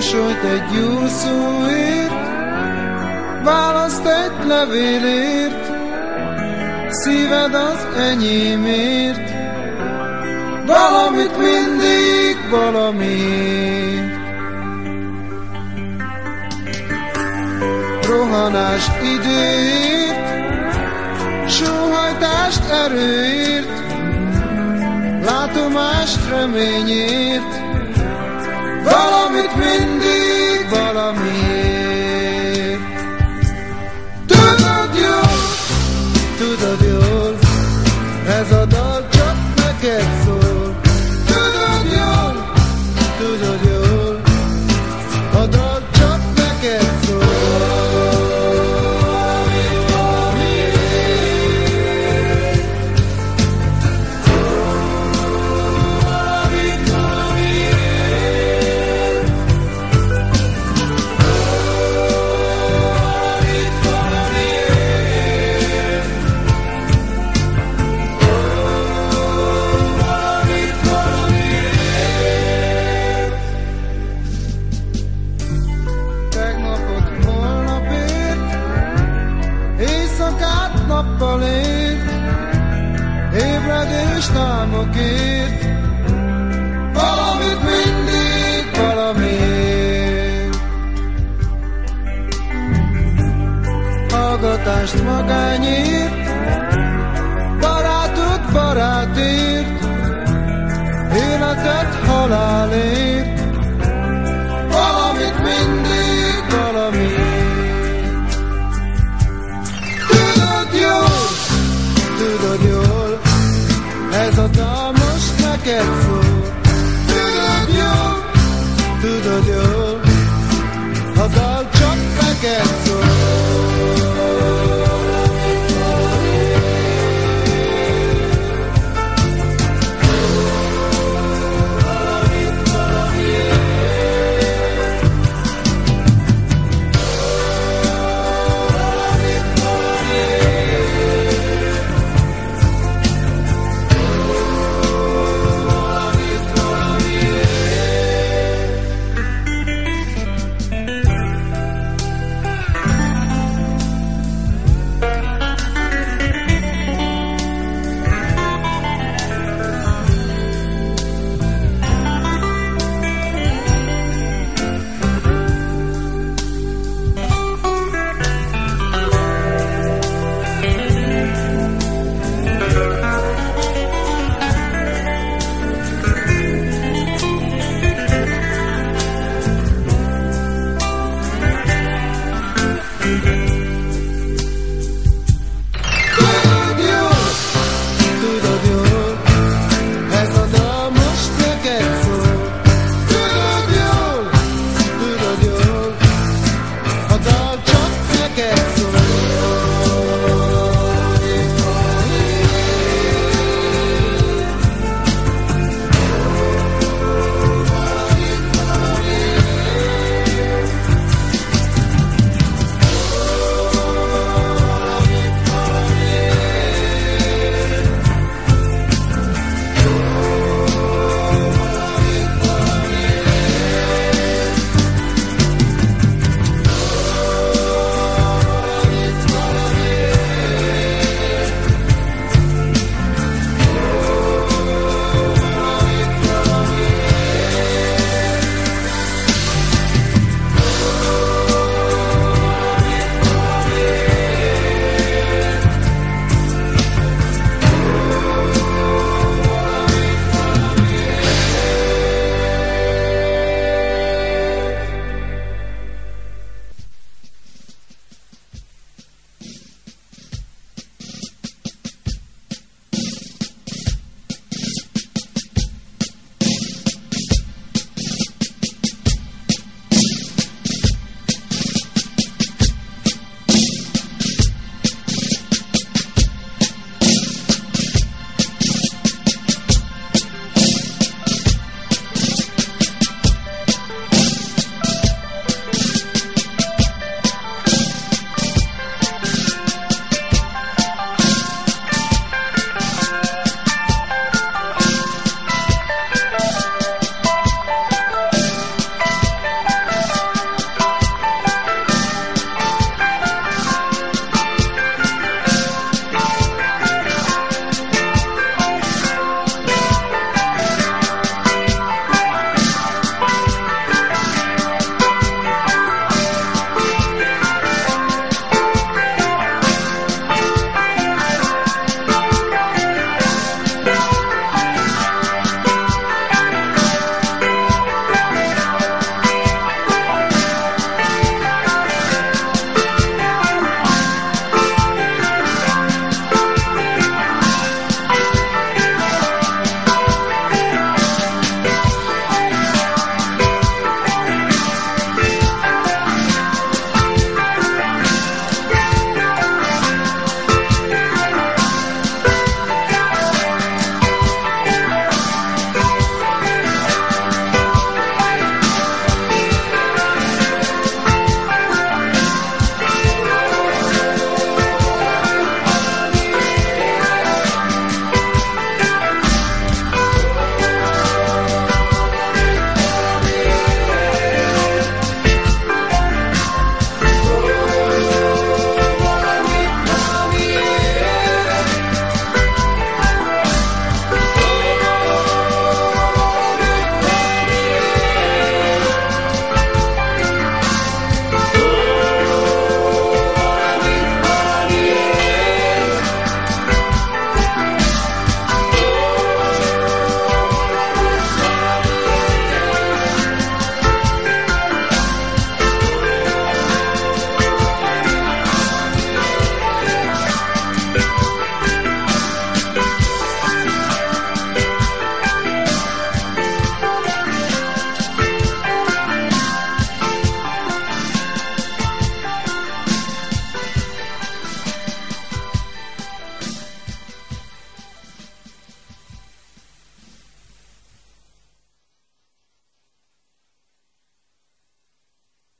mosolyt egy jó szóért, választ egy levélért, szíved az enyémért, valamit mindig valamiért. Rohanás időért, sóhajtást erőért, látomást reményért, neked szól. Tudod jó, tudod jó, hazám csak neked szól.